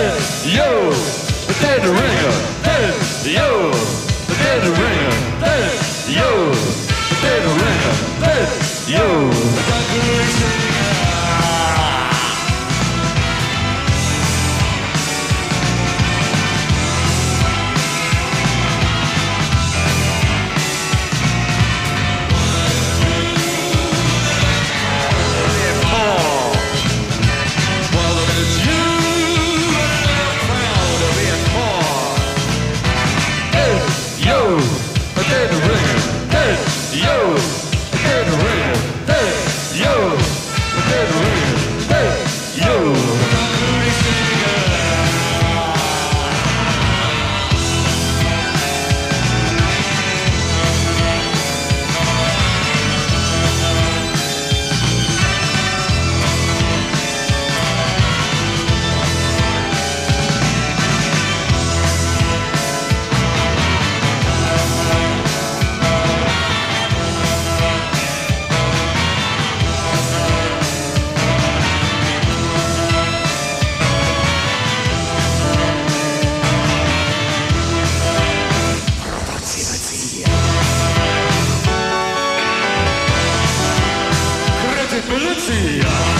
Hey, yo, the dead ringer. Hey, yo, the dead ringer. Ability.